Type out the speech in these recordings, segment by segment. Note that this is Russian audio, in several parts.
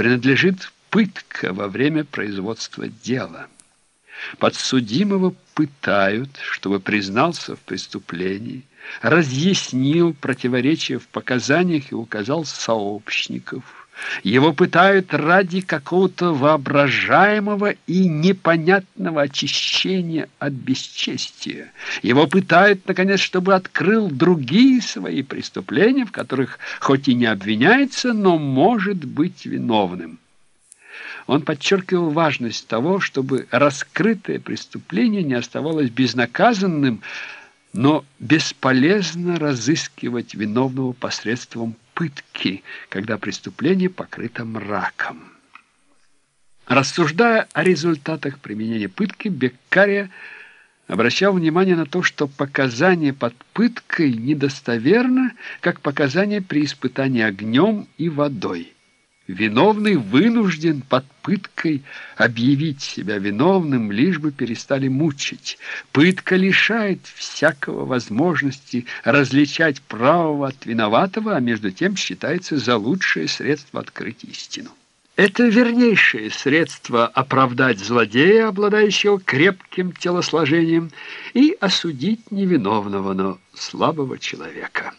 принадлежит пытка во время производства дела. Подсудимого пытают, чтобы признался в преступлении, разъяснил противоречия в показаниях и указал сообщников – его пытают ради какого-то воображаемого и непонятного очищения от бесчестия. Его пытают, наконец, чтобы открыл другие свои преступления, в которых хоть и не обвиняется, но может быть виновным. Он подчеркивал важность того, чтобы раскрытое преступление не оставалось безнаказанным, но бесполезно разыскивать виновного посредством пытки, когда преступление покрыто мраком. Рассуждая о результатах применения пытки, Беккария обращал внимание на то, что показания под пыткой недостоверно, как показания при испытании огнем и водой. Виновный вынужден под пыткой объявить себя виновным, лишь бы перестали мучить. Пытка лишает всякого возможности различать правого от виноватого, а между тем считается за лучшее средство открыть истину. Это вернейшее средство оправдать злодея, обладающего крепким телосложением, и осудить невиновного, но слабого человека.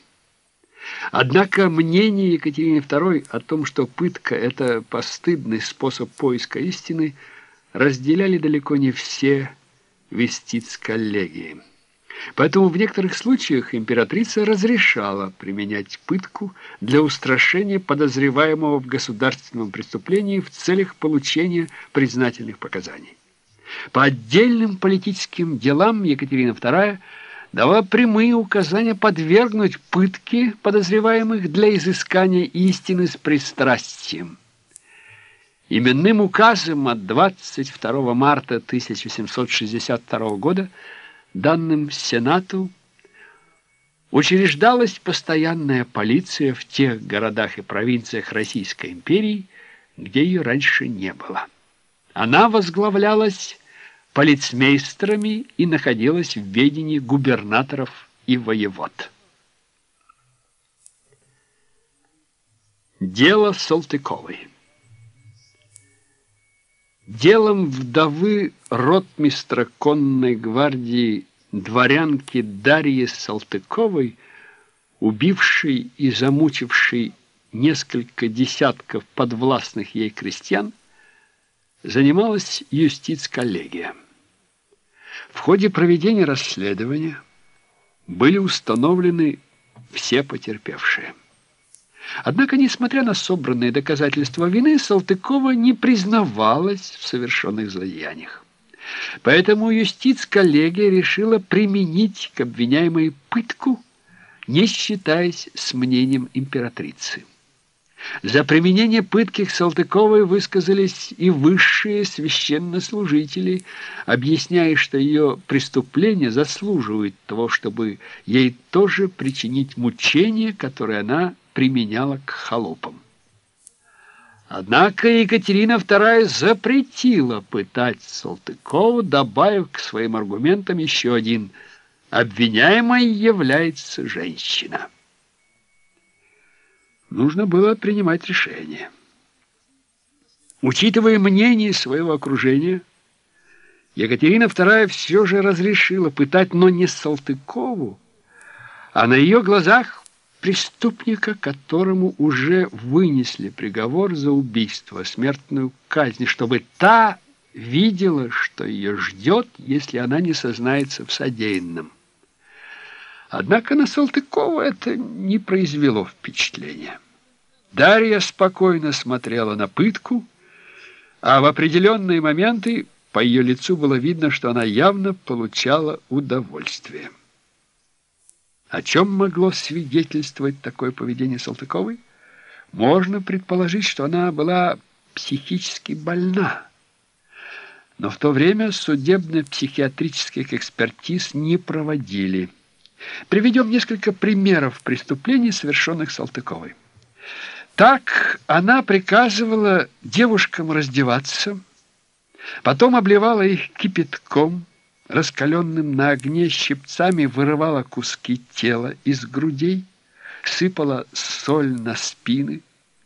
Однако мнение Екатерины II о том, что пытка – это постыдный способ поиска истины, разделяли далеко не все вестиц-коллегии. Поэтому в некоторых случаях императрица разрешала применять пытку для устрашения подозреваемого в государственном преступлении в целях получения признательных показаний. По отдельным политическим делам Екатерина II – дала прямые указания подвергнуть пытке подозреваемых для изыскания истины с пристрастием. Именным указом от 22 марта 1762 года, данным Сенату, учреждалась постоянная полиция в тех городах и провинциях Российской империи, где ее раньше не было. Она возглавлялась полицмейстерами и находилась в ведении губернаторов и воевод. Дело Салтыковой Делом вдовы ротмистра конной гвардии дворянки Дарьи Салтыковой, убившей и замучившей несколько десятков подвластных ей крестьян, занималась юстиц-коллегия. В ходе проведения расследования были установлены все потерпевшие. Однако, несмотря на собранные доказательства вины, Салтыкова не признавалась в совершенных злодеяниях. Поэтому юстиц-коллегия решила применить к обвиняемой пытку, не считаясь с мнением императрицы. За применение пытки к Салтыковой высказались и высшие священнослужители, объясняя, что ее преступление заслуживает того, чтобы ей тоже причинить мучение, которое она применяла к холопам. Однако Екатерина II запретила пытать Салтыкову, добавив к своим аргументам еще один – обвиняемой является женщина. Нужно было принимать решение. Учитывая мнение своего окружения, Екатерина II все же разрешила пытать, но не Салтыкову, а на ее глазах преступника, которому уже вынесли приговор за убийство, смертную казнь, чтобы та видела, что ее ждет, если она не сознается в содеянном. Однако на Салтыкова это не произвело впечатления. Дарья спокойно смотрела на пытку, а в определенные моменты по ее лицу было видно, что она явно получала удовольствие. О чем могло свидетельствовать такое поведение Салтыковой? Можно предположить, что она была психически больна. Но в то время судебно-психиатрических экспертиз не проводили. Приведем несколько примеров преступлений, совершенных Салтыковой. Так она приказывала девушкам раздеваться, потом обливала их кипятком, раскаленным на огне щипцами вырывала куски тела из грудей, сыпала соль на спины,